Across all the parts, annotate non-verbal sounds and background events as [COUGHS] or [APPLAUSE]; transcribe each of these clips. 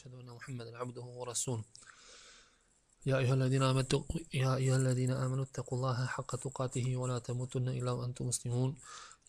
وأشهد أن محمدا عبده ورسوله. يا أيها الذين آمنوا يا أيها الذين آمنوا اتقوا الله حق تقاته ولا تموتن إلا وأنتم مسلمون.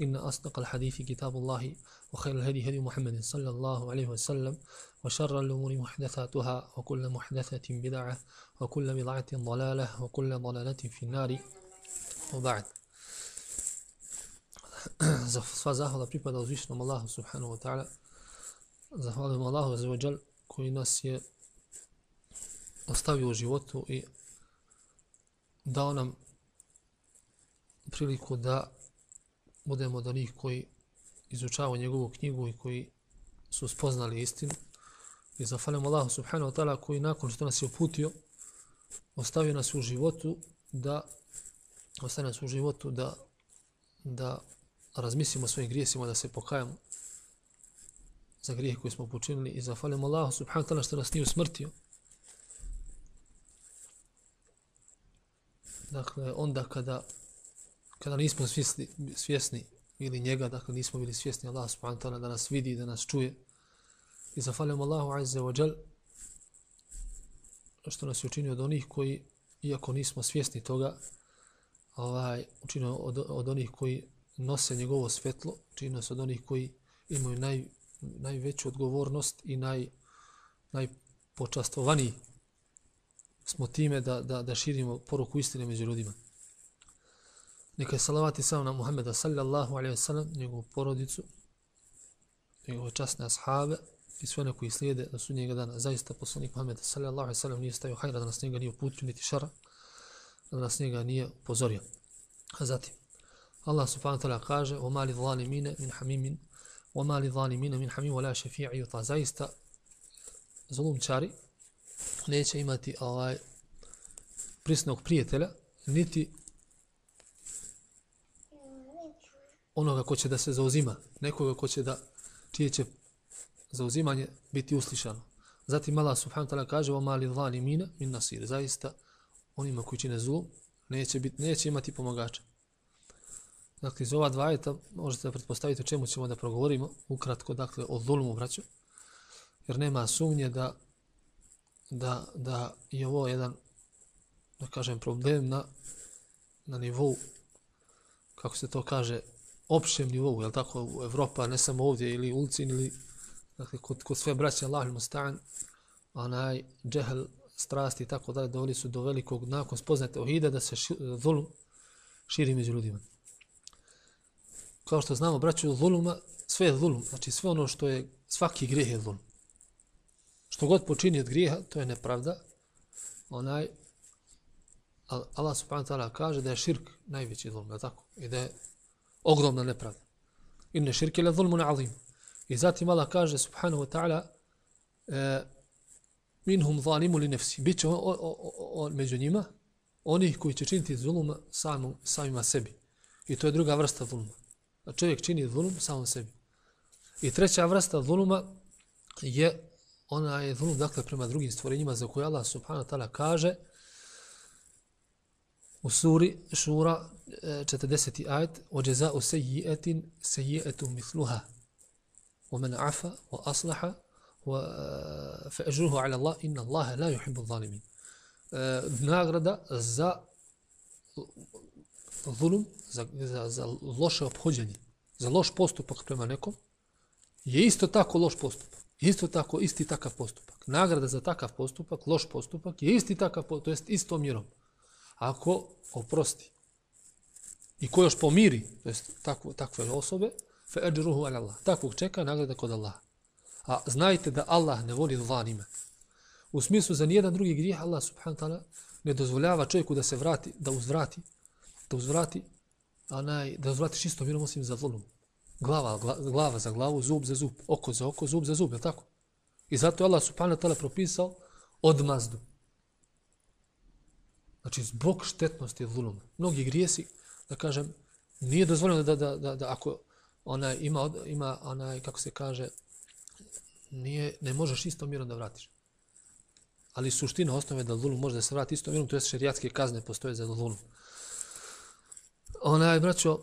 إن أصدق الحديث كتاب الله وخير الهدي هدي محمد صلى الله عليه وسلم وشر الأمور محدثاتها وكل محدثة بدعة وكل بدعة ضلالة وكل ضلالة في النار وبعد [COUGHS] sva zahvala pripada uzvišenom Allahu subhanahu wa ta'ala. Zahvaljujem Allahu za ođal koji nas je ostavio u životu i priliku da budemo od onih koji izučavaju njegovu knjigu i koji su spoznali istinu. I zahvaljujem Allahu subhanahu wa ta'ala koji nakon što nas je uputio ostavio nas u životu da ostavio nas u životu da da razmislimo o svojim grijesima, da se pokajamo za grijeh koje smo počinili i zahvalimo Allahu subhanahu wa ta'ala što nas nije usmrtio. Dakle, onda kada kada nismo svjesni, svjesni ili njega, dakle nismo bili svjesni Allah subhanahu ta'ala da nas vidi, da nas čuje. I zahvalimo Allahu azza wa jal što nas je učinio od onih koji, iako nismo svjesni toga, ovaj, učinio od, od onih koji nose njegovo svetlo, učinio se od onih koji imaju naj, najveću odgovornost i naj, najpočastvovaniji smo time da, da, da širimo poruku istine među ljudima. Neka je salavati samo na Muhammeda sallallahu alaihi wasallam, njegovu porodicu, njegove časne ashave i sve one koji slijede do sudnjega dana. Zaista poslanik Muhammed sallallahu alaihi wasallam nije stavio hajra da nas njega nije uputio niti šara, da nas njega nije upozorio. A zatim, Allah subhanahu wa ta'ala kaže o mali zalimine min hamimin o mali zalimine min hamim wala šefi'i yuta. Pa zaista, zulumčari neće imati ovaj prisnog prijatelja, niti onoga ko će da se zauzima, nekoga ko će da, čije će zauzimanje biti uslišano. Zatim Allah subhanahu ta'ala kaže o mali zvali mina min nasir. Zaista onima koji čine zlu neće, biti, neće imati pomagača. Dakle, iz ova dva eta možete da pretpostaviti o čemu ćemo da progovorimo, ukratko, dakle, o zulmu, braću, jer nema sumnje da, da, da je ovo jedan, da kažem, problem na, na nivou, kako se to kaže, opšem nivou, je tako, u Evropa, ne samo ovdje, ili u ulici, ili, dakle, kod, kod sve braće Allah Mustan, onaj džehel, strasti i tako dalje, doveli su do velikog, nakon spoznate ohida, da se ši, zulum širi među ljudima. Kao što znamo, braću, zuluma, sve je zulum, znači sve ono što je, svaki grijeh je zulum. Što god počini od grijeha, to je nepravda. Onaj, Allah subhanahu wa ta'ala kaže da je širk najveći zulum, je tako? I da je ogromna nepravda. Inne širke le zulmun azim. I zatim Allah kaže subhanahu wa ta'ala e, minhum zalimu li nefsi. Biće on, on, on, on, među njima onih koji će činiti zulum samom, samima sebi. I to je druga vrsta zuluma. A čovjek čini zulum samom sebi. I treća vrsta zuluma je ona je zulum dakle prema drugim stvorenjima za koje Allah subhanahu wa ta'ala kaže u suri Šura e, 40. ajet o u sejijetin sejijetu misluha. Wa man 'afa wa aslaha wa e, fa'ajruhu 'ala Allah inna Allah la yuhibbu adh-dhalimin e, nagrada za zulum za, za, za loše obhođenje za loš postupak prema nekom je isto tako loš postupak. Isto tako isti takav postupak. Nagrada za takav postupak loš postupak je isti takav to jest istom mjerom ako oprosti i ko još pomiri, to jest takve, takve osobe, fe ajruhu ala Allah. Takvog čeka nagrada kod Allaha. A znajte da Allah ne voli zlanime. U smislu za nijedan drugi grijeh Allah subhanahu ta'ala ne dozvoljava čovjeku da se vrati, da uzvrati, da uzvrati, a naj, da uzvrati čisto mirom osim za zlom. Glava, gla, glava za glavu, zub za zub, oko za oko, zub za zub, je tako? I zato je Allah subhanahu ta'ala propisao odmazdu. Znači, zbog štetnosti zulum. Mnogi grijesi da kažem, nije dozvoljeno da, da, da, da ako ona ima, ima onaj, kako se kaže, nije, ne možeš istom mjerom da vratiš. Ali suština osnove da zulum može da se vrati istom mjerom, to je šerijatske kazne postoje za zulum. Onaj, braćo,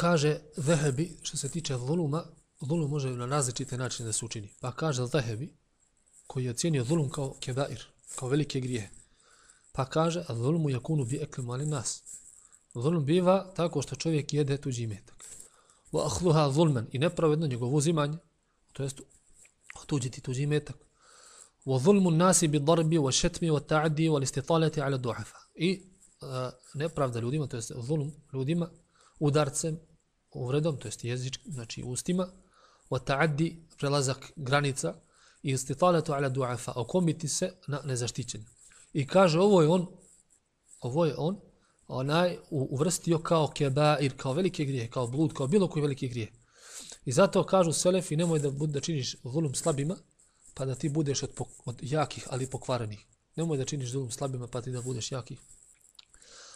kaže Zehebi, što se tiče zuluma, zulum može na različite načine da se učini. Pa kaže Zehebi, koji je ocjenio zulum kao kebair, kao velike grije. Pa kaže, a zulumu jakunu bi ekli mali nas. Zulm biva tako što čovjek jede tuđi metak. Wa ahluha zulman i nepravedno njegovo uzimanje, to jest otuđiti tuđi metak. Wa zulmu nasi bi darbi wa šetmi wa ta'di wa listitalati ala duhafa. I uh, nepravda ljudima, to jest zulm ljudima, udarcem, uvredom, to jest jezič, znači ustima, wa ta'di prelazak granica, i istitalatu ala duafa, okomiti se na nezaštićenje. I kaže, ovo je on, ovo je on, onaj uvrstio kao kebair, kao velike grije, kao blud, kao bilo koji velike grije. I zato kažu selefi, nemoj da, bud, da činiš zulum slabima, pa da ti budeš od, od jakih, ali pokvarenih. Nemoj da činiš zulum slabima, pa ti da budeš jakih,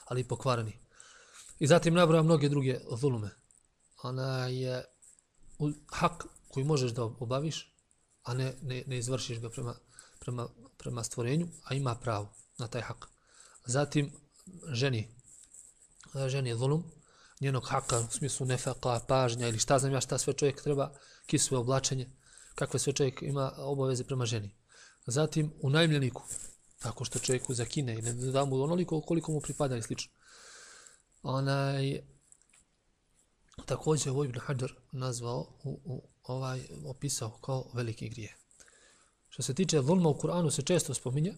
ali pokvarenih. I zatim nabraja mnoge druge zulume. Ona je hak koji možeš da obaviš, a ne, ne, ne izvršiš ga prema, prema, prema stvorenju, a ima pravo na taj hak. Zatim ženi, ženi je zulum, njenog haka u smislu nefeka, pažnja ili šta znam ja šta sve čovjek treba, kisve oblačenje, kakve sve čovjek ima obaveze prema ženi. Zatim u najmljeniku, tako što čovjeku zakine i ne da mu onoliko koliko mu pripada i slično. Onaj, također je Ibn Hajar nazvao u, u ovaj opisao kao veliki grijeh. Što se tiče zulma u Kur'anu se često spominje,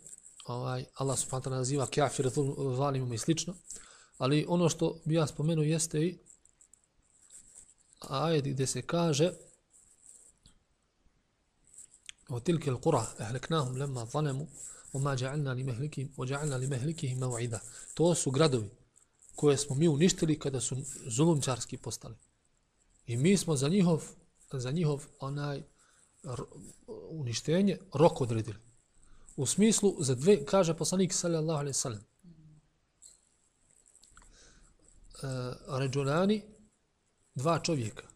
ovaj Allah subhanahu wa ta'ala naziva kafir zalimom i slično, ali ono što bi ja spomenuo jeste i ajet gdje se kaže o tilke l'kura ehleknahum lemma zalemu وما جعلنا لمهلكهم وجعلنا لمهلكهم موعدا to su gradovi koje smo mi uništili kada su zulumčarski postali i mi smo za njihov za njihov onaj uništenje rok odredili. U smislu za dve, kaže poslanik sallallahu alaihi sallam, uh, ređulani, dva čovjeka,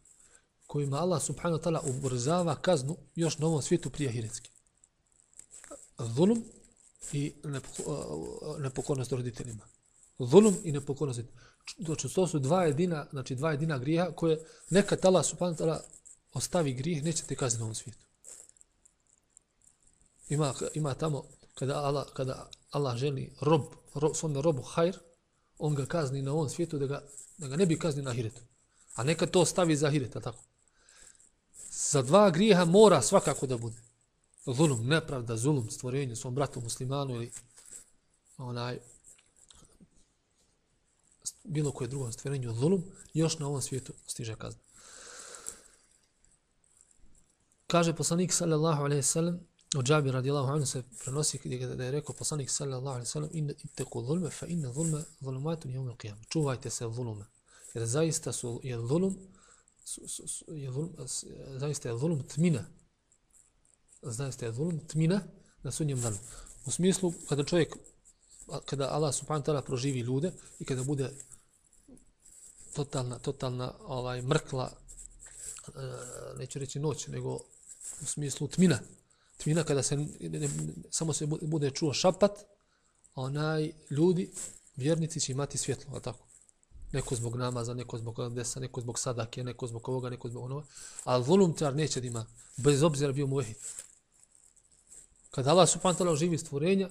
kojima Allah subhanahu ta'ala ubrzava kaznu još na ovom svijetu prije Hiretske. Zulum i e, nepokornost roditeljima. Zulum i nepokornost Znači, to su dva jedina, znači dva jedina grijeha koje neka Allah subhanahu ta'ala ostavi grijeh, neće te kazniti na ovom svijetu. Ima, ima tamo, kada Allah, kada Allah želi rob, rob svome robu hajr, on ga kazni na ovom svijetu da ga, da ga ne bi kazni na hiretu. A neka to stavi za hiret, tako? Za dva grijeha mora svakako da bude. Zulum, nepravda, zulum, stvorenje svom bratu muslimanu ili onaj bilo koje drugo stvorenje zulum, još na ovom svijetu stiže kazna. Kaže poslanik sallallahu alejhi ve sellem, od Džabir radijallahu anhu se prenosi da je rekao poslanik sallallahu alejhi ve sellem in ittaqu zulma fa inna zulma zulumatun yawm al-qiyamah. Čuvajte se zuluma. Jer zaista su je zulum je zulum zaista je zulum tmina. Zaista je zulum tmina na sudnjem danu. U smislu kada čovjek kada Allah subhanahu wa ta'ala proživi ljude i kada bude totalna totalna ovaj mrkla e, neću reći noć nego u smislu tmina. Tmina kada se ne, ne, samo se bude čuo šapat, onaj ljudi, vjernici će imati svjetlo, a tako. Neko zbog namaza, neko zbog desa, neko zbog sadake, neko zbog ovoga, neko zbog onoga. Ali volumtar neće da ima, bez obzira bio mu ehid. Kada Allah subhanahu ta'ala oživi stvorenja,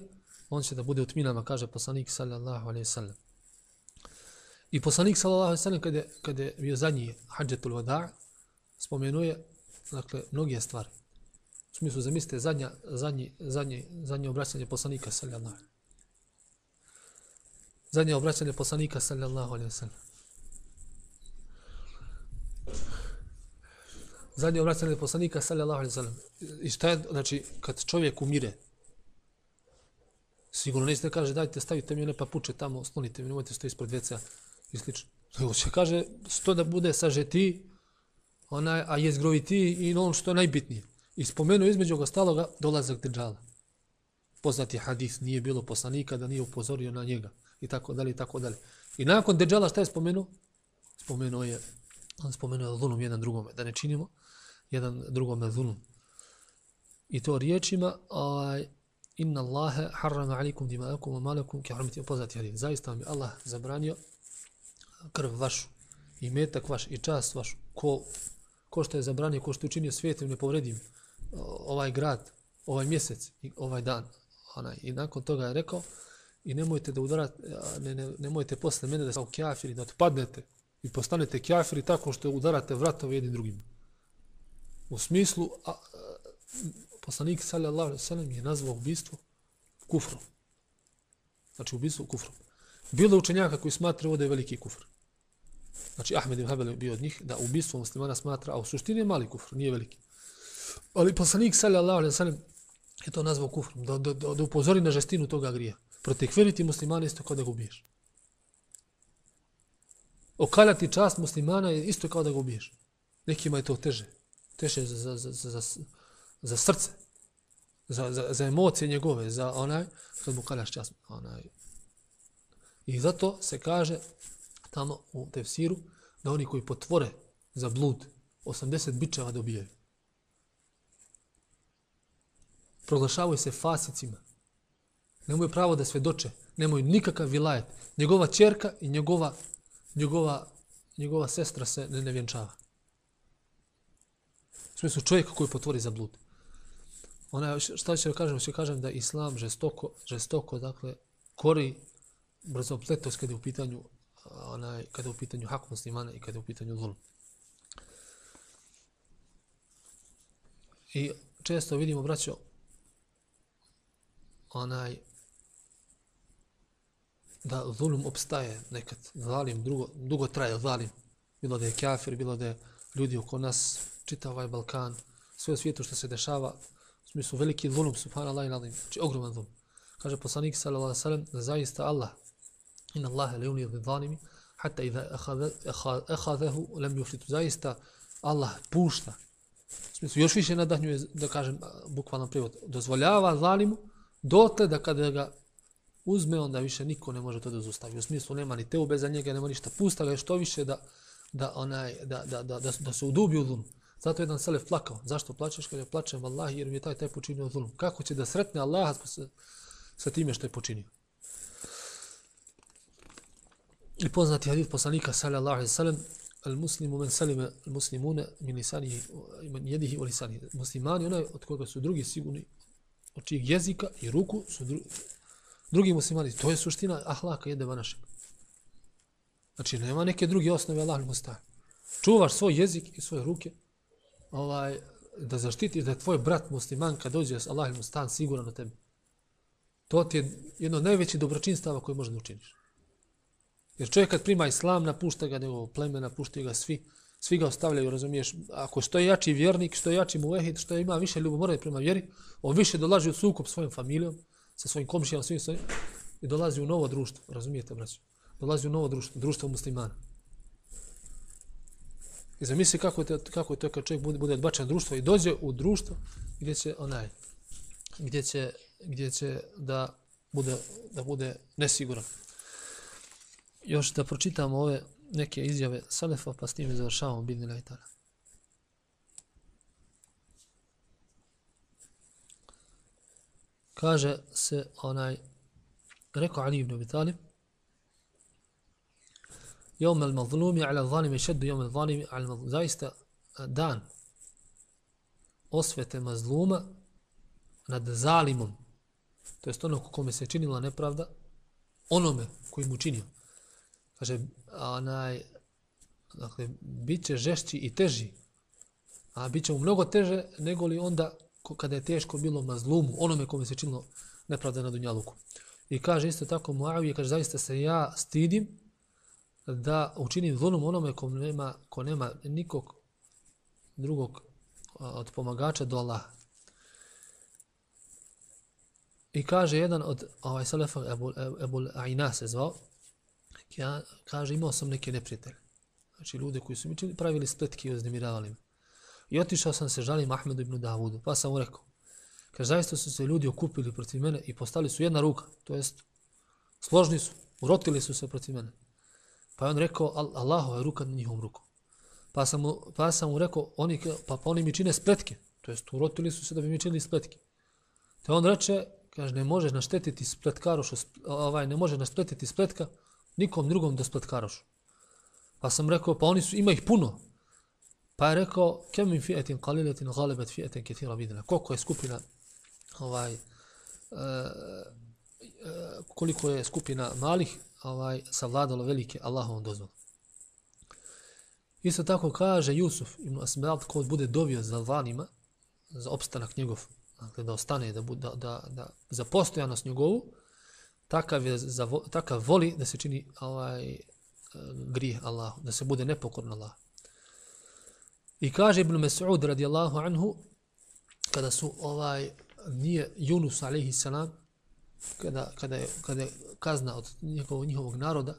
on će da bude u tminama, kaže poslanik sallallahu alaihi sallam. I poslanik sallallahu alaihi sallam, kada, kada je bio zadnji hađetul vada' spomenuje dakle, mnoge stvari. U smislu, zamislite, zadnja, zadnji, zadnji, zadnje obraćanje poslanika, sallallahu Zadnje obraćanje poslanika, sallallahu alaihi sallam. Zadnje obraćanje poslanika, sallallahu alaihi sallam. I šta je, znači, kad čovjek umire, sigurno nećete kaže, dajte, stavite mi one papuče tamo, slonite mi, nemojte što ispred veca i slično. Nego će kaže, sto da bude sažeti, onaj, a je zgroviti i on što je najbitnije. I spomenuo između ostaloga dolazak Dejjala. Poznati hadis nije bilo poslanika da nije upozorio na njega i tako dalje i tako dalje. I nakon Dejjala šta je spomenuo? Spomenuo je, on spomenuo je zulum jedan drugome, da ne činimo jedan drugome zulum. I to riječima, ovaj, inna Allahe harrama alikum dima'akum wa malakum ki harmiti upoznati hadis. Zaista mi Allah zabranio krv vašu i metak vaš i čast vaš ko, ko što je zabranio, ko što je učinio svijetom ne povredim ovaj grad, ovaj mjesec i ovaj dan. Onaj. I nakon toga je rekao i nemojte da udarate, ne, ne, nemojte posle mene da ste kjafiri, da otpadnete i postanete kjafiri tako što udarate vratove jednim drugim. U smislu, a, a, poslanik sallallahu alejhi ve sellem je nazvao ubistvo kufrom. Znači ubistvo kufrom. Bilo učenjaka koji smatraju da je veliki kufr. Znači Ahmed ibn Hanbel je bio od njih da ubistvo muslimana smatra, a u suštini je mali kufr, nije veliki. Ali poslanik sallallahu alejhi ve sellem je to nazvao kufrom, da, da, da, da upozori na žestinu toga grija. Protekviriti muslimana isto kao da ga ubiješ. Okaljati čast muslimana je isto kao da ga ubiješ. Nekima je to teže. Teže za, za, za, za, za, srce, za, za, za emocije njegove, za onaj, kad mu kaljaš čas, onaj. I zato se kaže tamo u tefsiru da oni koji potvore za blud 80 bičeva dobijaju. Proglašavaju se fasicima. Nemaju pravo da svedoče. Nemaju nikakav vilajet. Njegova čerka i njegova, njegova, njegova sestra se ne, ne vjenčava. U smislu čovjeka koji potvori za blud ona šta će da kažem, će kažem da islam žestoko, žestoko, dakle, kori brzopletost kada je u pitanju onaj, kada je u pitanju hak muslimana i kada je u pitanju zulm. I često vidimo, braćo, onaj, da zulum obstaje nekad, zalim, drugo, dugo traje zalim, bilo da je kafir, bilo da je ljudi oko nas, čitav ovaj Balkan, sve u svijetu što se dešava, smislu veliki zulum, subhanallah i nadim, znači ogroman zulum. Kaže poslanik sallallahu alaihi sallam, da zaista Allah, inna Allahe le od zalimi, hatta idha ehadehu lem juflitu. Zaista Allah pušta. U smislu, još više nadahnjuje, da kažem, bukvalno privod, dozvoljava zalimu, dotle da kada ga uzme, onda više niko ne može to da zustavi. U smislu, nema ni teube za njega, nema ništa. Pusta ga što više da, da, onaj, da, da, da, da, da se udubi u zulum. Zato jedan selef plakao. Zašto plačeš? Kad je plačem Allah jer mi je taj taj počinio zulum. Kako će da sretne Allah sa, sa time što je počinio? I poznati hadith poslanika sallallahu alaihi sellem al muslimu men salima al-muslimuna min lisanihi min yadihi wa lisanihi. Muslimani onaj od koga su drugi sigurni od čijeg jezika i ruku su dru, drugi muslimani. To je suština ahlaka jedne našeg. Znači nema neke druge osnove Allah mu Čuvaš svoj jezik i svoje ruke ovaj, da zaštitiš da je tvoj brat musliman kad dođe s Allahim stan siguran na tebi. To ti je jedno najveći dobročinstava koje možeš da učiniš. Jer čovjek kad prima islam, napušta ga njegovo pleme, napušta ga svi, svi ga ostavljaju, razumiješ, ako što je jači vjernik, što je jači muvehid, što ima više ljubomore prema vjeri, on više dolazi u sukup svojim familijom, sa svojim komšijama, svojim svojim, i dolazi u novo društvo, razumijete, braću? Dolazi u novo društvo, društvo muslimana. I zamisli kako je to, kako je to kad čovjek bude, bude odbačen društvo i dođe u društvo gdje će onaj, gdje će, gdje će da bude, da bude nesiguran još da pročitamo ove neke izjave Salefa, pa s tim završavamo Bidni Lajtara. Kaže se onaj, rekao Ali ibn Abi Talib, Jom el mazlumi ala zalimi šeddu jom al zalimi ala mazlumi. Zaista dan osvete mazluma nad zalimom, to je ono kome se činila nepravda, onome koji mu činio kaže onaj dakle bit će žešći i teži a bit će mu mnogo teže nego li onda kada je teško bilo mazlumu onome kome se činilo nepravda na dunjaluku i kaže isto tako Muavije kaže zaista se ja stidim da učinim zulum onome ko nema, ko nema nikog drugog od pomagača do Allaha. I kaže jedan od ovaj selefa Ebul, Ebul Aina se zvao, ja, kaže imao sam neke neprijatelje. Znači ljude koji su mi pravili spletke i uznemiravali me. I otišao sam se žalim Ahmedu ibn Davudu, pa sam mu rekao, kaže zaista su se ljudi okupili protiv mene i postali su jedna ruka, to jest složni su, urotili su se protiv mene. Pa je on rekao, Allahova je ruka na njihovom ruku. Pa sam mu, pa sam mu rekao, oni, pa, pa oni mi čine spletke. To jest, urotili su se da bi mi činili spletke. Te on reče, kaže, ne možeš naštetiti spletkarošu, ovaj, ne može naštetiti spletka nikom drugom da spletkarošu. Pa sam rekao, pa oni su, ima ih puno. Pa je rekao, kem min fijetin kaliletin galebet fijetin ketira bidna. Koliko je skupina, ovaj, uh, uh, koliko je skupina malih, ovaj, savladalo velike Allahovom dozvolom. Isto tako kaže Jusuf ibn Asmelt ko bude dovio za vanima, za opstanak njegov, dakle da ostane, da, bude, da, da, da za postojanost njegovu, takav, je za, takav voli da se čini ovaj, eh, grih Allahu, da se bude nepokorno Allah. I kaže Ibn Mas'ud radijallahu anhu, kada su ovaj, nije Yunus alaihi salam, kada, kada, je, kada je kazna od njihovog, njihovog naroda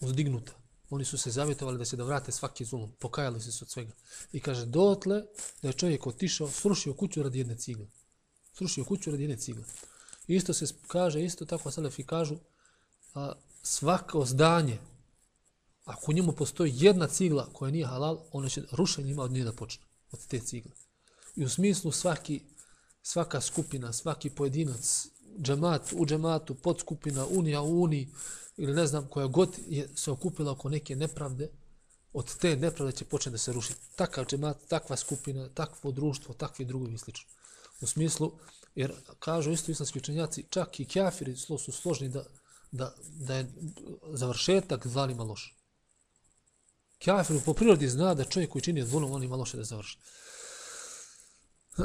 uzdignuta, oni su se zavjetovali da se da vrate svaki zulum, pokajali se od svega. I kaže, dotle da je čovjek otišao, srušio kuću radi jedne cigle. Srušio kuću radi jedne cigle. Isto se kaže, isto tako Selefi kažu, a, svako zdanje, ako u njemu postoji jedna cigla koja nije halal, ono će rušenje ima od nje da počne, od te cigle. I u smislu svaki, svaka skupina, svaki pojedinac, džemat u džematu, podskupina, unija u uniji, ili ne znam koja god je se okupila oko neke nepravde, od te nepravde će početi da se ruši. Takav džemat, takva skupina, takvo društvo, takvi drugovi i slično. U smislu, jer kažu isto islamski učenjaci, čak i kafiri slo su složni da, da, da je završetak zalima loš. Kafir po prirodi zna da čovjek koji čini zulom, on ima loše da završi. [CLEARS THROAT]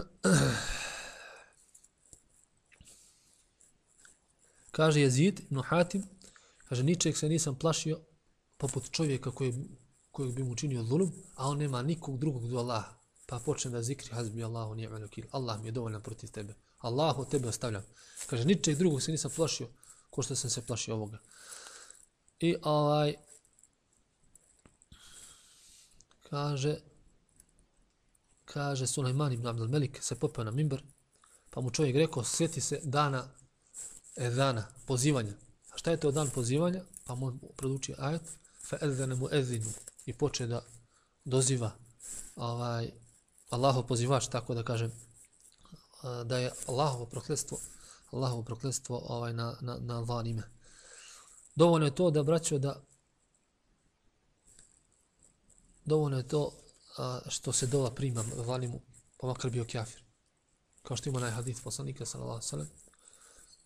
Kaže Jezid ibn Hatim, kaže, ničeg se nisam plašio poput čovjeka koji, kojeg bi mu činio zulum, a on nema nikog drugog do Allaha. Pa počne da zikri, hazbi Allahu nije velokil. Allah mi je dovoljan protiv tebe. Allahu tebe ostavljam. Kaže, ničeg drugog se nisam plašio, ko što sam se plašio ovoga. I ovaj, kaže, kaže Sulejman ibn Abdel Melik se popeo na mimbar, pa mu čovjek rekao, sjeti se dana edana, pozivanja. A šta je to dan pozivanja? Pa mu produči ajet, fa edzene mu edzinu i poče da doziva ovaj, Allaho pozivač, tako da kažem, da je Allahovo prokletstvo, Allahovo prokletstvo ovaj, na, na, na vanime. Dovoljno je to da braćo da dovoljno je to a, što se dova prima vanimu, pa makar bio kafir. Kao što ima najhadith poslanika sallallahu sallam,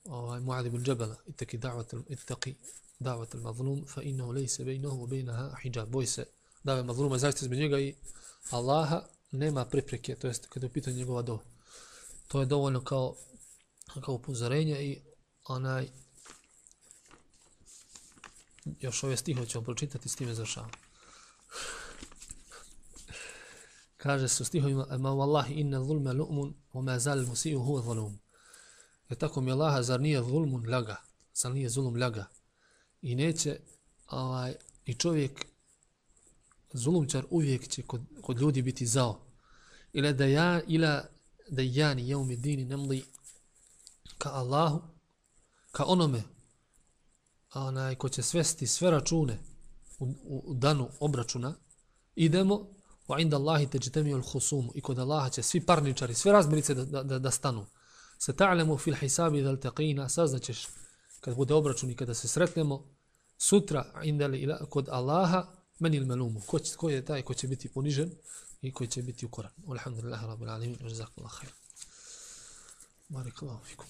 ovaj Muad ibn itaki davat da'wat itaki da'vat al-mazlum fa innahu lejse baynahu bejnaha baynaha hijab boj se da je mazluma zaista između njega i Allaha nema prepreke to jest kada pita njegova dova to je dovoljno kao kao upozorenje i onaj još ove stihove ćemo pročitati s time završavamo. kaže se u stihovima ma wallahi inna zulma lu'mun wa ma zal musiju huwa zalum Jer tako mi Allaha, zar nije zulmun ljaga? Zar nije zulum ljaga? I neće, ovaj, i čovjek, zulumčar uvijek će kod, kod ljudi biti zao. Ila da ja, ila dejani jeumi dini nemli ka Allahu, ka onome, onaj, ko će svesti sve račune u, u, u danu obračuna, idemo, wa inda Allahi te džitemi ul husumu, i kod Allaha će svi parničari, sve razmirice da, da, da stanu. Se ta'lemu fil hisabi dal taqina, saznaćeš kad bude obračun i kada se sretnemo, sutra indali ila, kod Allaha, meni il melumu, ko, će, ko je taj ko će biti ponižen? كتابة القرآن. والحمد لله رب العالمين. وجزاكم الله خير. بارك الله فيكم.